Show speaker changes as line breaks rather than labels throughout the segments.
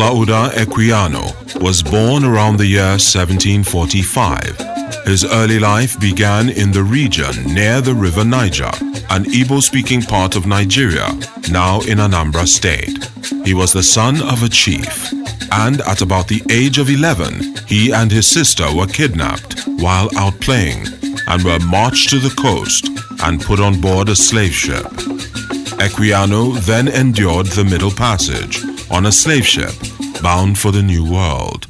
Olaudah Equiano was born around the year 1745. His early life began in the region near the river Niger, an Igbo-speaking part of Nigeria, now in Anambra State. He was the son of a chief, and at about the age of 11, he and his sister were kidnapped while out playing and were marched to the coast and put on board a slave ship. Equiano then endured the Middle Passage on a slave ship bound for the New World.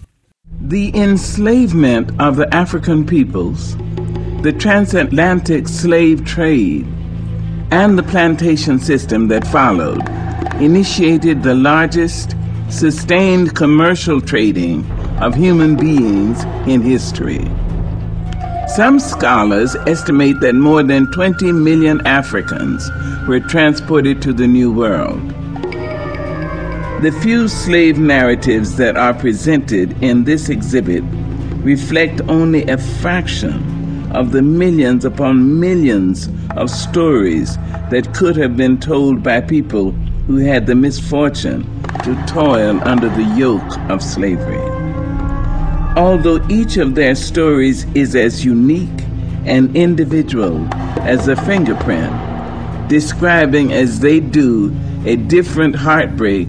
The enslavement of the African peoples, the transatlantic slave trade, and the plantation system that followed initiated the largest sustained commercial trading of human beings in history. Some scholars estimate that more than 20 million Africans were transported to the New World. The few slave narratives that are presented in this exhibit reflect only a fraction of the millions upon millions of stories that could have been told by people who had the misfortune to toil under the yoke of slavery. Although each of their stories is as unique and individual as a fingerprint, describing as they do a different heartbreak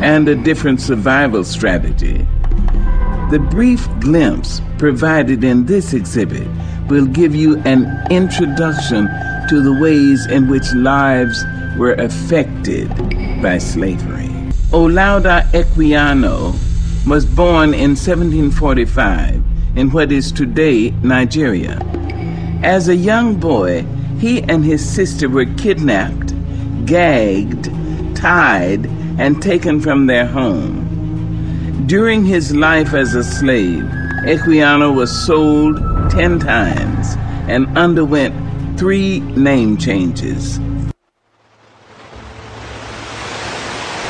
and a different survival strategy. The brief glimpse provided in this exhibit will give you an introduction to the ways in which lives were affected by slavery. Olaudah Equiano was born in 1745 in what is today Nigeria. As a young boy, he and his sister were kidnapped, gagged, tied, and taken from their home. During his life as a slave, Equiano was sold 10 times and underwent three name changes.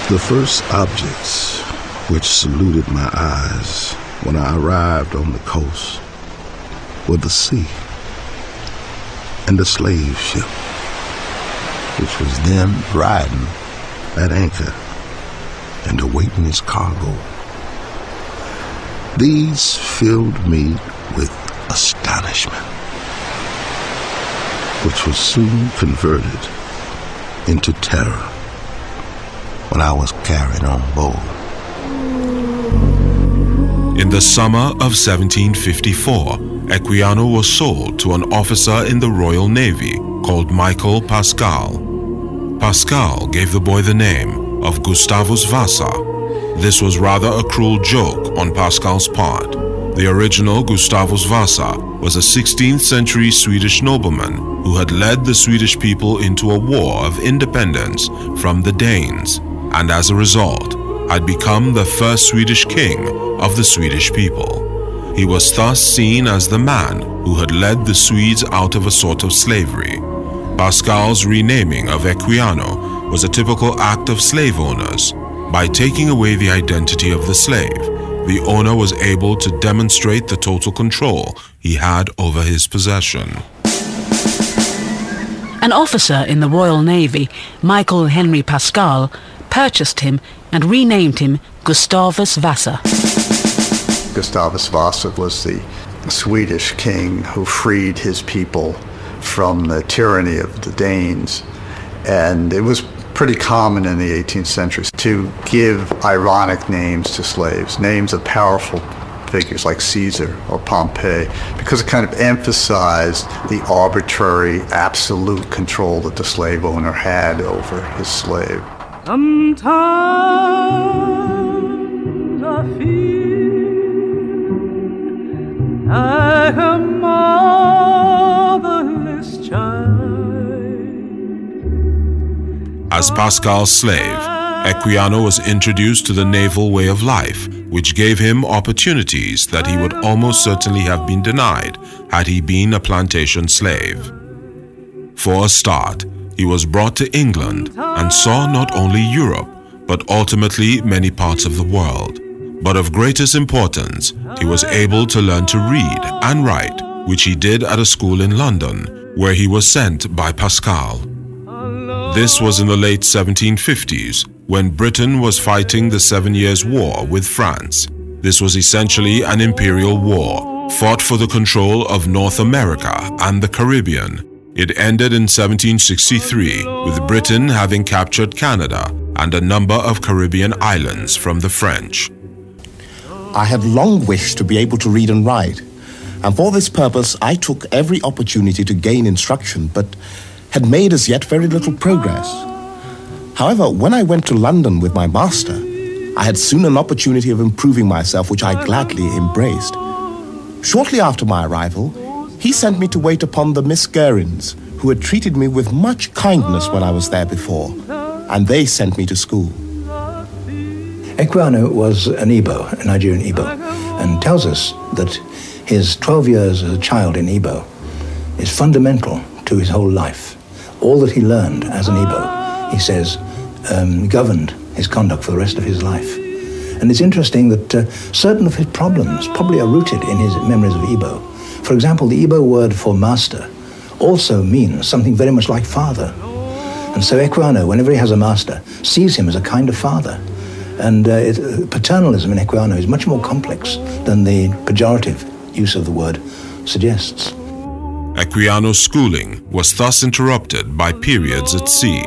The first objects which saluted my eyes when I arrived on the coast were the sea and the slave ship, which was then riding at anchor and awaiting its cargo. These filled me with astonishment, which was soon converted into terror when I was carried on board.
In the summer of 1754, Equiano was sold to an officer in the Royal Navy called Michael Pascal. Pascal gave the boy the name of Gustavus Vasa. This was rather a cruel joke on Pascal's part. The original Gustavus Vasa was a 16th century Swedish nobleman who had led the Swedish people into a war of independence from the Danes and as a result had become the first Swedish king of the Swedish people. He was thus seen as the man who had led the Swedes out of a sort of slavery. Pascal's renaming of Equiano was a typical act of slave owners. By taking away the identity of the slave, the owner was able to demonstrate the total control he had over his possession.
An officer in the Royal Navy, Michael Henry Pascal, purchased him and renamed him Gustavus Vasa.
Gustavus Vasa was the Swedish king who freed his people from the tyranny of the Danes. And it was pretty common in the 18th century to give ironic names to slaves, names of powerful figures like Caesar or Pompey, because it kind of emphasized the arbitrary, absolute control that the slave owner had over his slave. Sometimes I
feel like a As Pascal's slave, Equiano was introduced to the naval way of life, which gave him opportunities that he would almost certainly have been denied had he been a plantation slave. For a start, he was brought to England and saw not only Europe, but ultimately many parts of the world. But of greatest importance, he was able to learn to read and write, which he did at a school in London, where he was sent by Pascal. This was in the late 1750s, when Britain was fighting the Seven Years' War with France. This was essentially an imperial war, fought for the control of North America and the Caribbean. It ended in 1763, with Britain having captured Canada and a number of Caribbean islands from the French.
I had long wished to be able to read and write, and for this purpose I took every opportunity to gain instruction, but had made as yet very little progress. However, when I went to London with my master, I had soon an opportunity of improving myself, which I gladly embraced. Shortly after my arrival, he sent me to wait upon the Miss Guerins, who had treated me with much kindness when I was there before, and they sent me to school.
Equiano was an Igbo, a Nigerian Igbo, and tells us that his 12 years as a child in Igbo is fundamental to his whole life. All that he learned as an Igbo, he says, um, governed his conduct for the rest of his life. And it's interesting that uh, certain of his problems probably are rooted in his memories of Igbo. For example, the Igbo word for master also means something very much like father. And so Equiano, whenever he has a master, sees him as a kind of father. And uh, it, paternalism in Equiano is much more complex than the pejorative use of the word suggests.
Equiano's schooling was thus interrupted by periods at sea.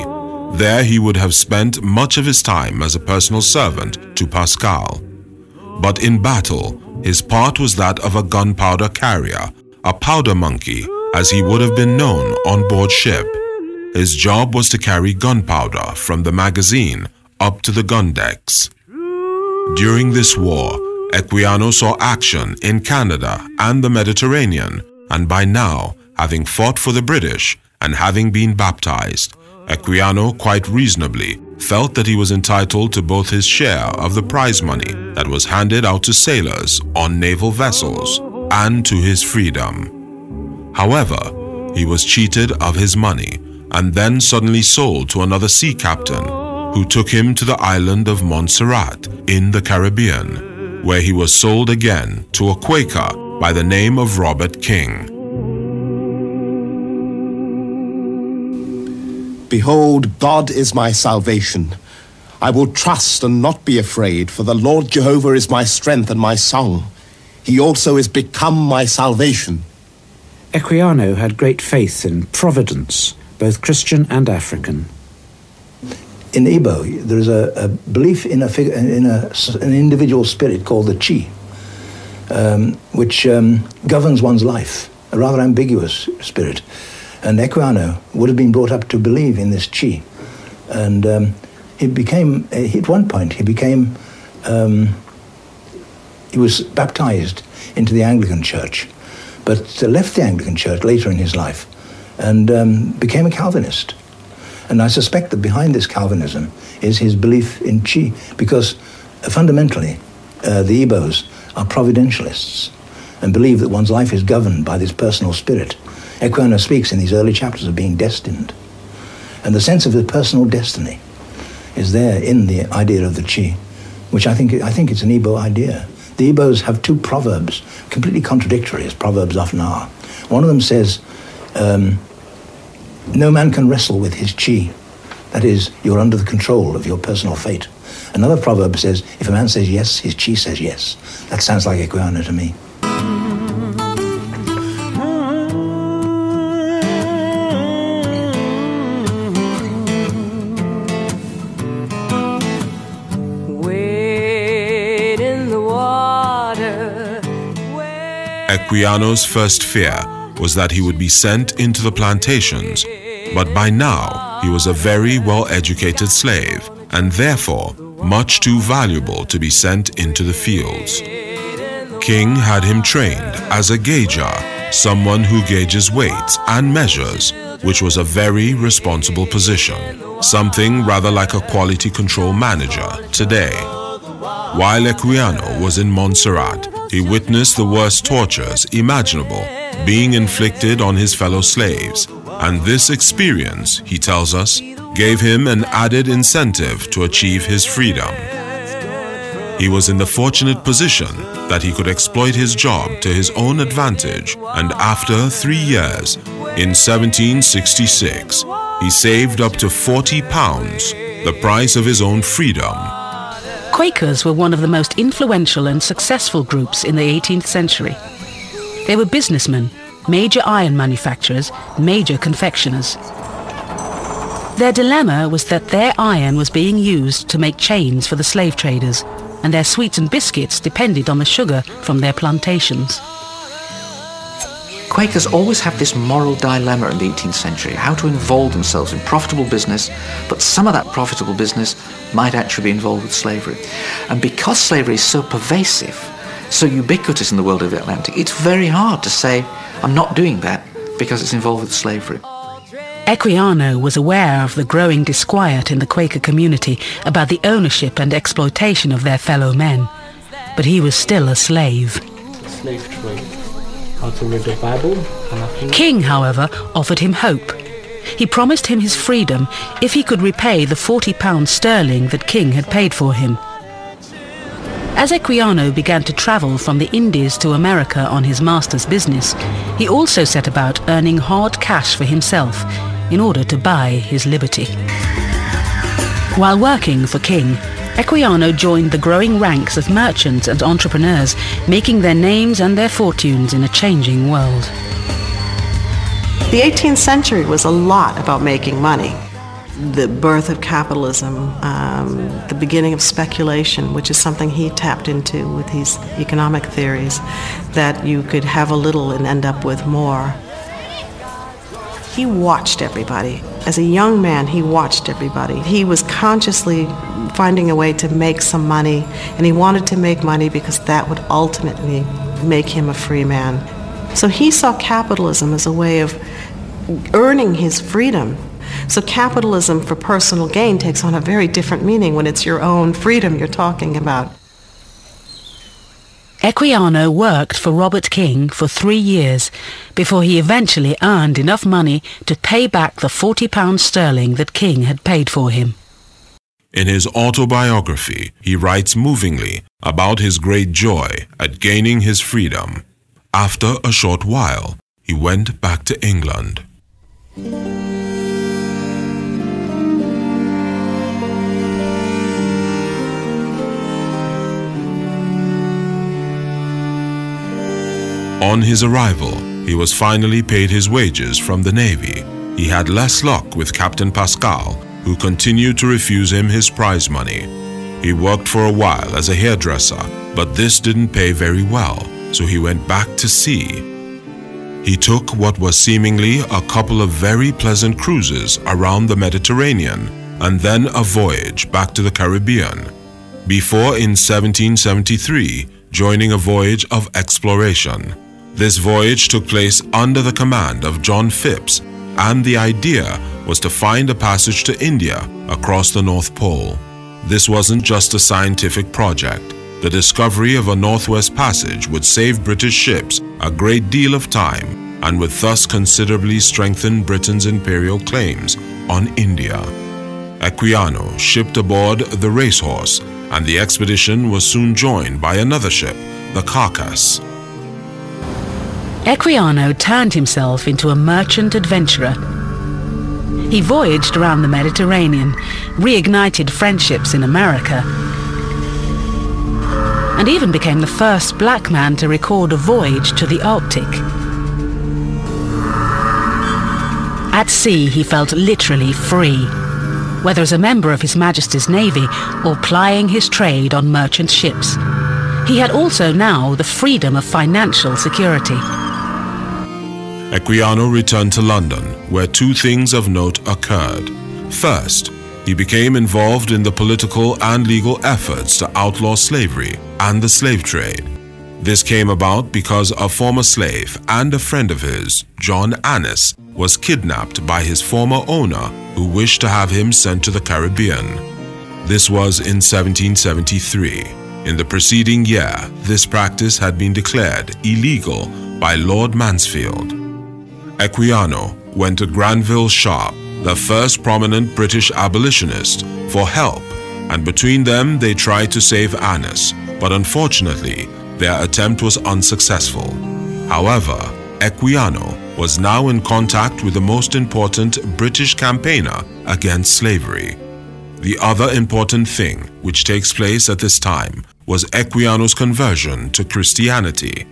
There he would have spent much of his time as a personal servant to Pascal. But in battle, his part was that of a gunpowder carrier, a powder monkey, as he would have been known on board ship. His job was to carry gunpowder from the magazine up to the gun decks. During this war, Equiano saw action in Canada and the Mediterranean, and by now, having fought for the British and having been baptized, Equiano quite reasonably felt that he was entitled to both his share of the prize money that was handed out to sailors on naval vessels and to his freedom. However, he was cheated of his money and then suddenly sold to another sea captain who took him to the island of Montserrat in the Caribbean, where he was sold again to a Quaker by the name of Robert King.
Behold, God is my salvation. I will trust and not be afraid, for the Lord Jehovah is my strength and my song. He also is become my salvation.
Equiano had great faith in providence, both Christian and African.
In Igbo, there is a, a belief in, a, fig- in a, an individual spirit called the chi, um, which um, governs one's life, a rather ambiguous spirit. And Equiano would have been brought up to believe in this chi. And um, he became, at one point, he became, um, he was baptized into the Anglican Church, but left the Anglican Church later in his life and um, became a Calvinist. And I suspect that behind this Calvinism is his belief in chi, because uh, fundamentally, uh, the Igbos are providentialists and believe that one's life is governed by this personal spirit. Equiano speaks in these early chapters of being destined. And the sense of the personal destiny is there in the idea of the chi, which I think, I think it's an Igbo idea. The Igbos have two proverbs, completely contradictory, as proverbs often are. One of them says, um, no man can wrestle with his chi. That is, you're under the control of your personal fate. Another proverb says, if a man says yes, his chi says yes. That sounds like Equiano to me.
Equiano's first fear was that he would be sent into the plantations, but by now he was a very well-educated slave and therefore much too valuable to be sent into the fields. King had him trained as a gauger, someone who gauges weights and measures, which was a very responsible position, something rather like a quality control manager today. While Equiano was in Montserrat, he witnessed the worst tortures imaginable being inflicted on his fellow slaves, and this experience, he tells us, gave him an added incentive to achieve his freedom. He was in the fortunate position that he could exploit his job to his own advantage, and after three years, in 1766, he saved up to 40 pounds, the price of his own freedom.
Quakers were one of the most influential and successful groups in the 18th century. They were businessmen, major iron manufacturers, major confectioners. Their dilemma was that their iron was being used to make chains for the slave traders, and their sweets and biscuits depended on the sugar from their plantations.
Quakers always have this moral dilemma in the 18th century, how to involve themselves in profitable business, but some of that profitable business might actually be involved with slavery. And because slavery is so pervasive, so ubiquitous in the world of the Atlantic, it's very hard to say, I'm not doing that because it's involved with slavery.
Equiano was aware of the growing disquiet in the Quaker community about the ownership and exploitation of their fellow men, but he was still a slave.
Slave trade. How to read the Bible.
King, however, offered him hope. He promised him his freedom if he could repay the £40 sterling that King had paid for him. As Equiano began to travel from the Indies to America on his master's business, he also set about earning hard cash for himself in order to buy his liberty. While working for King, Equiano joined the growing ranks of merchants and entrepreneurs, making their names and their fortunes in a changing world.
The 18th century was a lot about making money. The birth of capitalism, um, the beginning of speculation, which is something he tapped into with his economic theories, that you could have a little and end up with more. He watched everybody. As a young man, he watched everybody. He was consciously finding a way to make some money, and he wanted to make money because that would ultimately make him a free man. So he saw capitalism as a way of earning his freedom. So capitalism for personal gain takes on a very different meaning when it's your own freedom you're talking about.
Equiano worked for Robert King for three years before he eventually earned enough money to pay back the £40 sterling that King had paid for him.
In his autobiography, he writes movingly about his great joy at gaining his freedom. After a short while, he went back to England. On his arrival, he was finally paid his wages from the Navy. He had less luck with Captain Pascal, who continued to refuse him his prize money. He worked for a while as a hairdresser, but this didn't pay very well, so he went back to sea. He took what was seemingly a couple of very pleasant cruises around the Mediterranean and then a voyage back to the Caribbean, before in 1773 joining a voyage of exploration. This voyage took place under the command of John Phipps, and the idea was to find a passage to India across the North Pole. This wasn't just a scientific project. The discovery of a Northwest Passage would save British ships a great deal of time and would thus considerably strengthen Britain's imperial claims on India. Equiano shipped aboard the Racehorse, and the expedition was soon joined by another ship, the Carcass.
Equiano turned himself into a merchant adventurer. He voyaged around the Mediterranean, reignited friendships in America, and even became the first black man to record a voyage to the Arctic. At sea, he felt literally free, whether as a member of His Majesty's Navy or plying his trade on merchant ships. He had also now the freedom of financial security.
Equiano returned to London, where two things of note occurred. First, he became involved in the political and legal efforts to outlaw slavery and the slave trade. This came about because a former slave and a friend of his, John Annis, was kidnapped by his former owner who wished to have him sent to the Caribbean. This was in 1773. In the preceding year, this practice had been declared illegal by Lord Mansfield. Equiano went to Granville Sharp, the first prominent British abolitionist, for help, and between them they tried to save Annis, but unfortunately, their attempt was unsuccessful. However, Equiano was now in contact with the most important British campaigner against slavery. The other important thing which takes place at this time was Equiano's conversion to Christianity.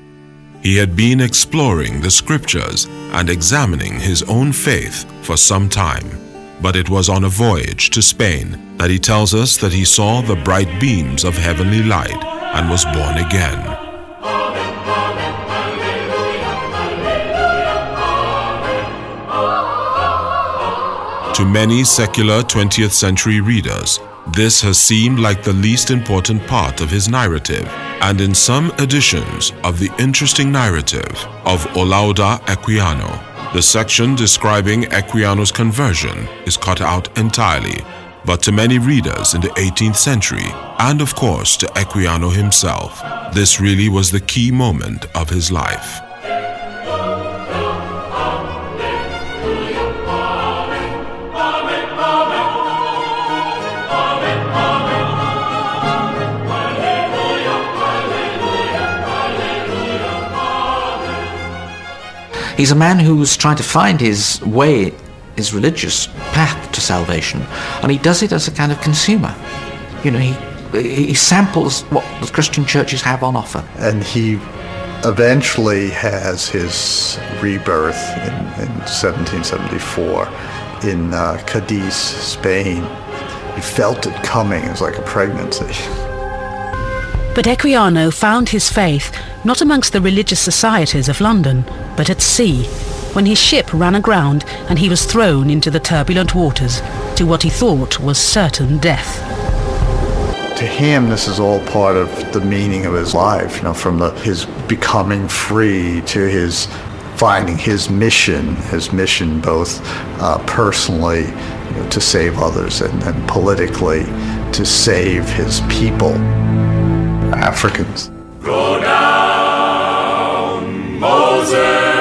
He had been exploring the scriptures and examining his own faith for some time, but it was on a voyage to Spain that he tells us that he saw the bright beams of heavenly light and was born again. To many secular 20th century readers, this has seemed like the least important part of his narrative, and in some editions of the interesting narrative of Olaudah Equiano, the section describing Equiano's conversion is cut out entirely. But to many readers in the 18th century, and of course to Equiano himself, this really was the key moment of his life.
He's a man who's trying to find his way, his religious path to salvation, and he does it as a kind of consumer. You know, he he samples what the Christian churches have on offer.
And he eventually has his rebirth in, in 1774 in uh, Cadiz, Spain. He felt it coming. It was like a pregnancy.
But Equiano found his faith not amongst the religious societies of London, but at sea, when his ship ran aground and he was thrown into the turbulent waters to what he thought was certain death.
To him, this is all part of the meaning of his life, you know, from the, his becoming free to his finding his mission, his mission both uh, personally you know, to save others and, and politically to save his people, Africans.
Go down, Moses,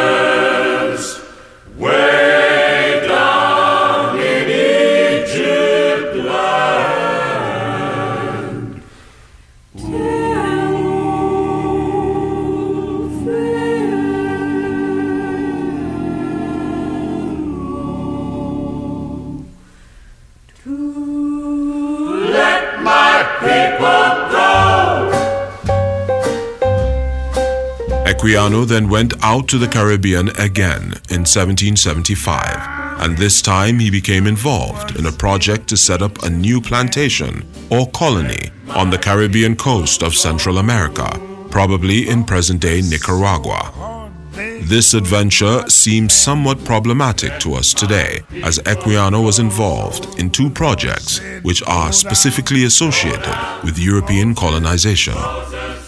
Equiano then went out to the Caribbean again in 1775, and this time he became involved in a project to set up a new plantation or colony on the Caribbean coast of Central America, probably in present day Nicaragua. This adventure seems somewhat problematic to us today, as Equiano was involved in two projects which are specifically associated with European colonization.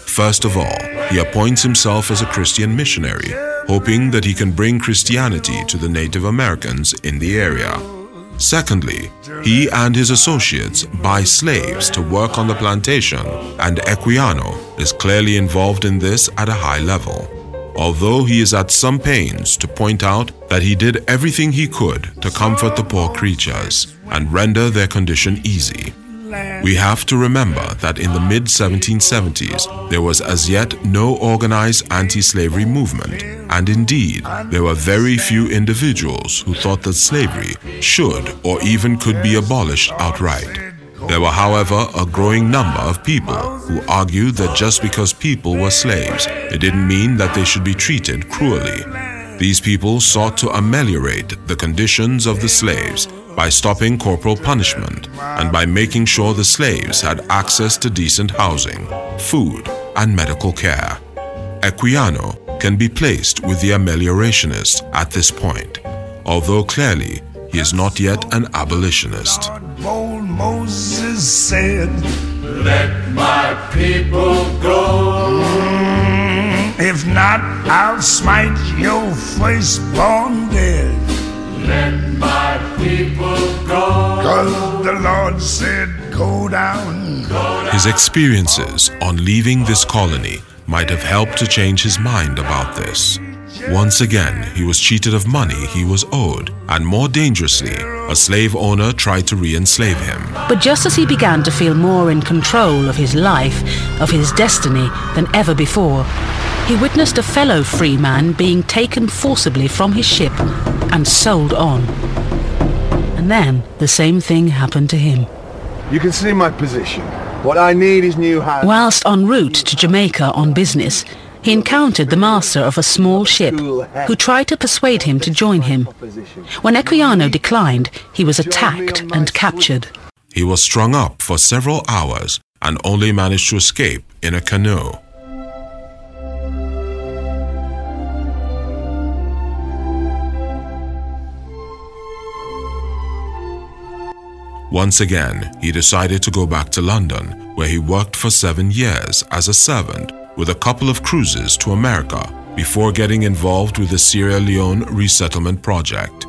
First of all, he appoints himself as a Christian missionary, hoping that he can bring Christianity to the Native Americans in the area. Secondly, he and his associates buy slaves to work on the plantation, and Equiano is clearly involved in this at a high level. Although he is at some pains to point out that he did everything he could to comfort the poor creatures and render their condition easy. We have to remember that in the mid 1770s, there was as yet no organized anti slavery movement, and indeed, there were very few individuals who thought that slavery should or even could be abolished outright. There were, however, a growing number of people who argued that just because people were slaves, it didn't mean that they should be treated cruelly. These people sought to ameliorate the conditions of the slaves by stopping corporal punishment and by making sure the slaves had access to decent housing, food, and medical care. Equiano can be placed with the ameliorationists at this point, although clearly he is not yet an abolitionist.
Old Moses said, Let my people go. Mm, if not, I'll smite your firstborn dead. Let my people go. Cause the Lord said, Go down.
His experiences on leaving this colony might have helped to change his mind about this. Once again, he was cheated of money he was owed, and more dangerously, a slave owner tried to re enslave him.
But just as he began to feel more in control of his life, of his destiny, than ever before, he witnessed a fellow free man being taken forcibly from his ship and sold on. And then the same thing happened to him.
You can see my position. What I need is new hands.
Whilst en route to Jamaica on business, he encountered the master of a small ship who tried to persuade him to join him. When Equiano declined, he was attacked and captured.
He was strung up for several hours and only managed to escape in a canoe. Once again, he decided to go back to London, where he worked for seven years as a servant with a couple of cruises to America before getting involved with the Sierra Leone resettlement project.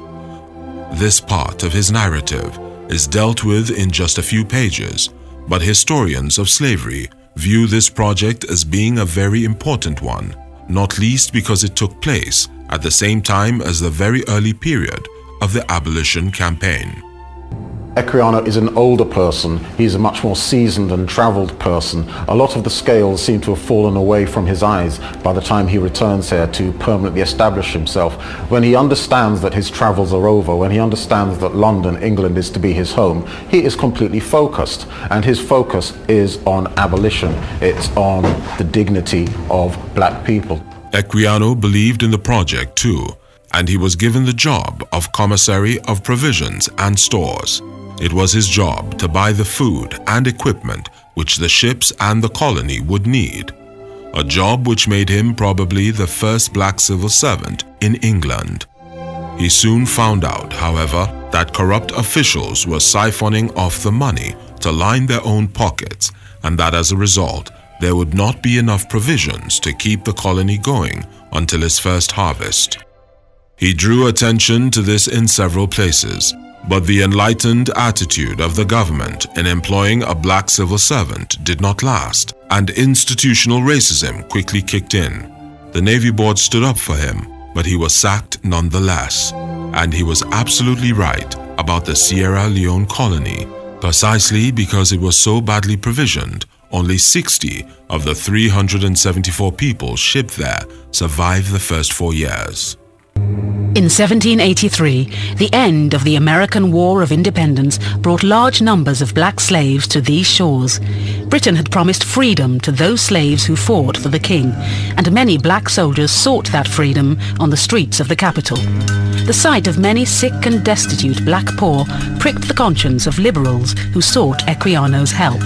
This part of his narrative is dealt with in just a few pages, but historians of slavery view this project as being a very important one, not least because it took place at the same time as the very early period of the abolition campaign.
Equiano is an older person. He's a much more seasoned and travelled person. A lot of the scales seem to have fallen away from his eyes by the time he returns here to permanently establish himself. When he understands that his travels are over, when he understands that London, England is to be his home, he is completely focused. And his focus is on abolition. It's on the dignity of black people.
Equiano believed in the project too, and he was given the job of commissary of provisions and stores. It was his job to buy the food and equipment which the ships and the colony would need. A job which made him probably the first black civil servant in England. He soon found out, however, that corrupt officials were siphoning off the money to line their own pockets and that as a result, there would not be enough provisions to keep the colony going until his first harvest. He drew attention to this in several places, but the enlightened attitude of the government in employing a black civil servant did not last, and institutional racism quickly kicked in. The Navy Board stood up for him, but he was sacked nonetheless. And he was absolutely right about the Sierra Leone colony, precisely because it was so badly provisioned. Only 60 of the 374 people shipped there survived the first four years.
In 1783, the end of the American War of Independence brought large numbers of black slaves to these shores. Britain had promised freedom to those slaves who fought for the king, and many black soldiers sought that freedom on the streets of the capital. The sight of many sick and destitute black poor pricked the conscience of liberals who sought Equiano's help.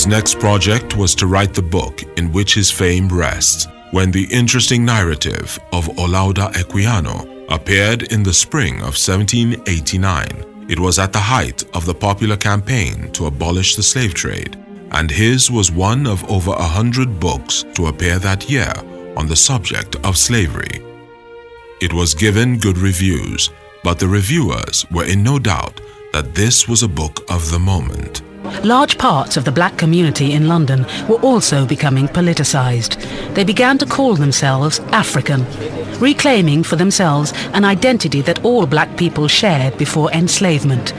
His next project was to write the book in which his fame rests, when the interesting narrative of Olaudah Equiano appeared in the spring of 1789. It was at the height of the popular campaign to abolish the slave trade, and his was one of over a hundred books to appear that year on the subject of slavery. It was given good reviews, but the reviewers were in no doubt that this was a book of the moment.
Large parts of the black community in London were also becoming politicised. They began to call themselves African, reclaiming for themselves an identity that all black people shared before enslavement.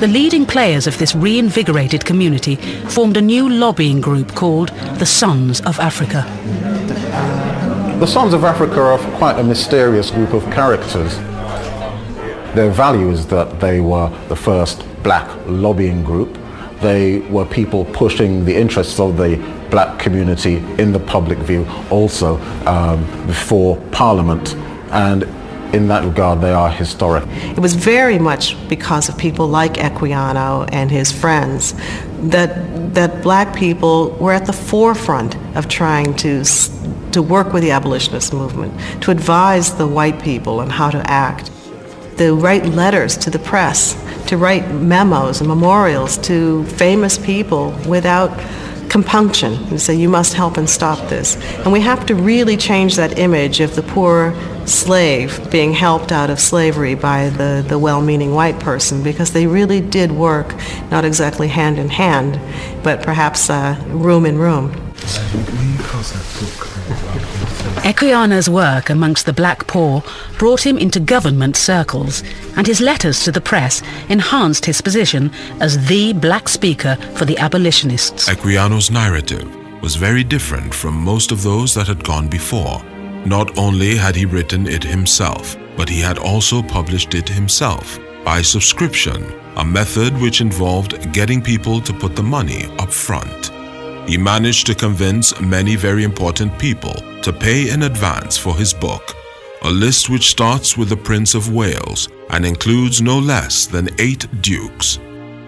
The leading players of this reinvigorated community formed a new lobbying group called the Sons of Africa.
The Sons of Africa are quite a mysterious group of characters. Their value is that they were the first black lobbying group they were people pushing the interests of the black community in the public view also um, before Parliament. And in that regard, they are historic.
It was very much because of people like Equiano and his friends that, that black people were at the forefront of trying to, to work with the abolitionist movement, to advise the white people on how to act to write letters to the press, to write memos and memorials to famous people without compunction and say, you must help and stop this. And we have to really change that image of the poor slave being helped out of slavery by the, the well meaning white person because they really did work, not exactly hand in hand, but perhaps uh, room in room.
Equiano's work amongst the black poor brought him into government circles, and his letters to the press enhanced his position as the black speaker for the abolitionists.
Equiano's narrative was very different from most of those that had gone before. Not only had he written it himself, but he had also published it himself by subscription, a method which involved getting people to put the money up front. He managed to convince many very important people to pay in advance for his book, a list which starts with the Prince of Wales and includes no less than eight dukes.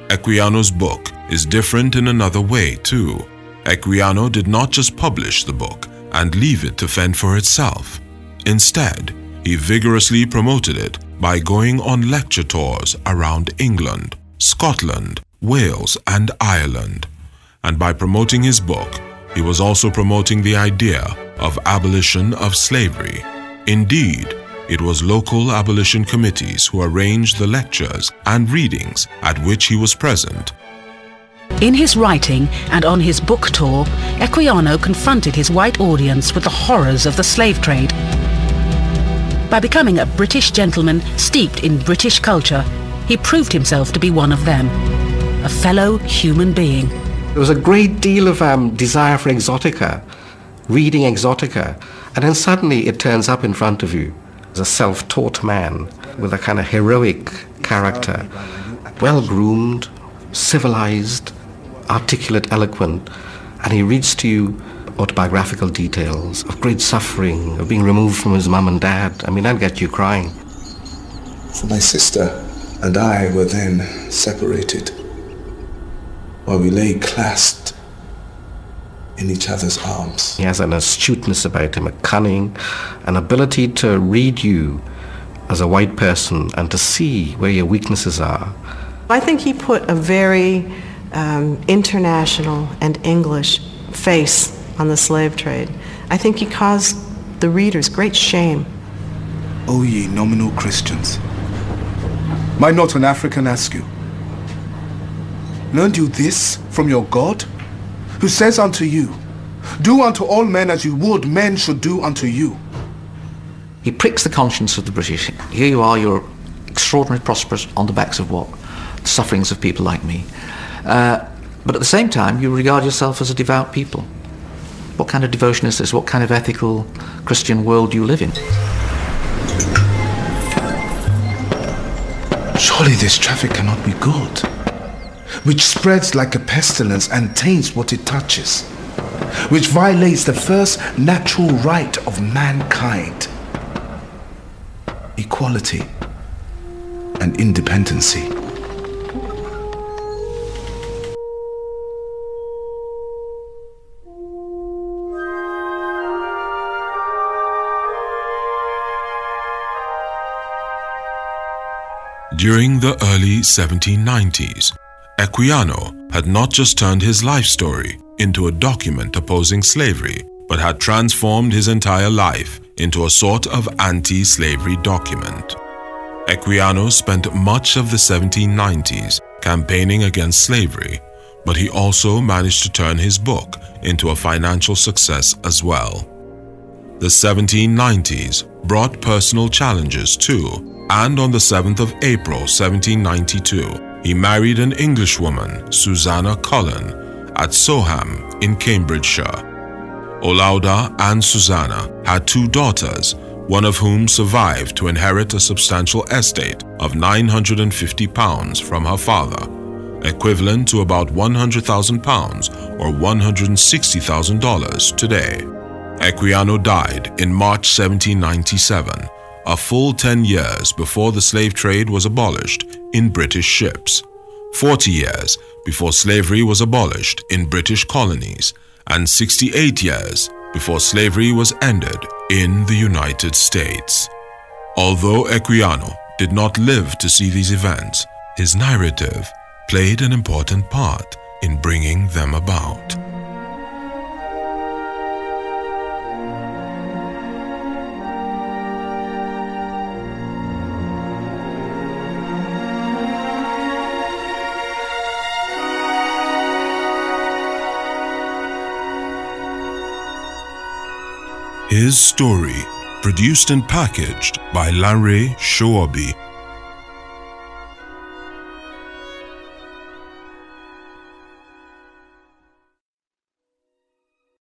Equiano's book is different in another way, too. Equiano did not just publish the book and leave it to fend for itself. Instead, he vigorously promoted it by going on lecture tours around England, Scotland, Wales, and Ireland and by promoting his book, he was also promoting the idea of abolition of slavery. Indeed, it was local abolition committees who arranged the lectures and readings at which he was present.
In his writing and on his book tour, Equiano confronted his white audience with the horrors of the slave trade. By becoming a British gentleman steeped in British culture, he proved himself to be one of them, a fellow human being.
There was a great deal of um, desire for exotica, reading exotica, and then suddenly it turns up in front of you as a self-taught man with a kind of heroic character, well-groomed, civilized, articulate, eloquent, and he reads to you autobiographical details of great suffering, of being removed from his mum and dad. I mean, that'd get you crying.
For my sister and I were then separated while we lay clasped in each other's arms.
He has an astuteness about him, a cunning, an ability to read you as a white person and to see where your weaknesses are.
I think he put a very um, international and English face on the slave trade. I think he caused the readers great shame.
O ye nominal Christians, might not an African ask you, Learned you this from your God, who says unto you, Do unto all men as you would men should do unto you.
He pricks the conscience of the British. Here you are, you're extraordinarily prosperous on the backs of what? The sufferings of people like me. Uh, but at the same time, you regard yourself as a devout people. What kind of devotion is this? What kind of ethical Christian world do you live in?
Surely this traffic cannot be good which spreads like a pestilence and taints what it touches, which violates the first natural right of mankind equality and independency.
During the early 1790s, Equiano had not just turned his life story into a document opposing slavery, but had transformed his entire life into a sort of anti-slavery document. Equiano spent much of the 1790s campaigning against slavery, but he also managed to turn his book into a financial success as well. The 1790s brought personal challenges too, and on the 7th of April 1792, he married an Englishwoman, Susanna Cullen, at Soham in Cambridgeshire. Olaudah and Susanna had two daughters, one of whom survived to inherit a substantial estate of £950 from her father, equivalent to about £100,000 or $160,000 today. Equiano died in March 1797 a full 10 years before the slave trade was abolished in British ships, 40 years before slavery was abolished in British colonies, and 68 years before slavery was ended in the United States. Although Equiano did not live to see these events, his narrative played an important part in bringing them about. His story, produced and packaged by Larry Sowobi.